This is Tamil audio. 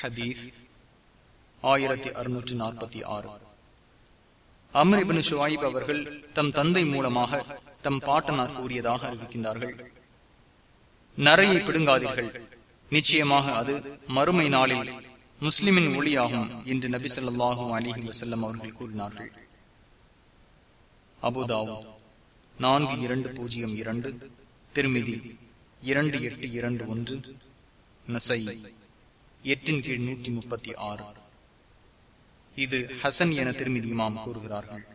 ஹதீஸ் ஆயிரத்தி அறுநூற்றி நாற்பத்தி ஆறு. அமரிபின் ஷுவாயிப் அவர்கள் தம் தந்தை மூலமாக தம் பாட்டனார் கூறியதாக அறிவிக்கின்றார்கள். நரையை பிடுங்காதீர்கள். நிச்சயமாக அது மறுமை நாளில் முஸ்லிமின் ஒளியாகும் என்று நபி சொல்லாஹு அலிஹி வசல்லம் அவர்கள் கூறினார்கள். அபுதாவு நான்கு இரண்டு பூஜ்ஜியம் இரண்டு திருமிதி இரண்டு எட்டு இரண்டு ஒன்று நசை எட்டின் கீழ் நூற்றி முப்பத்தி ஆறு. இது ஹசன் என திருமதி இமாம் கூறுகிறார்கள்.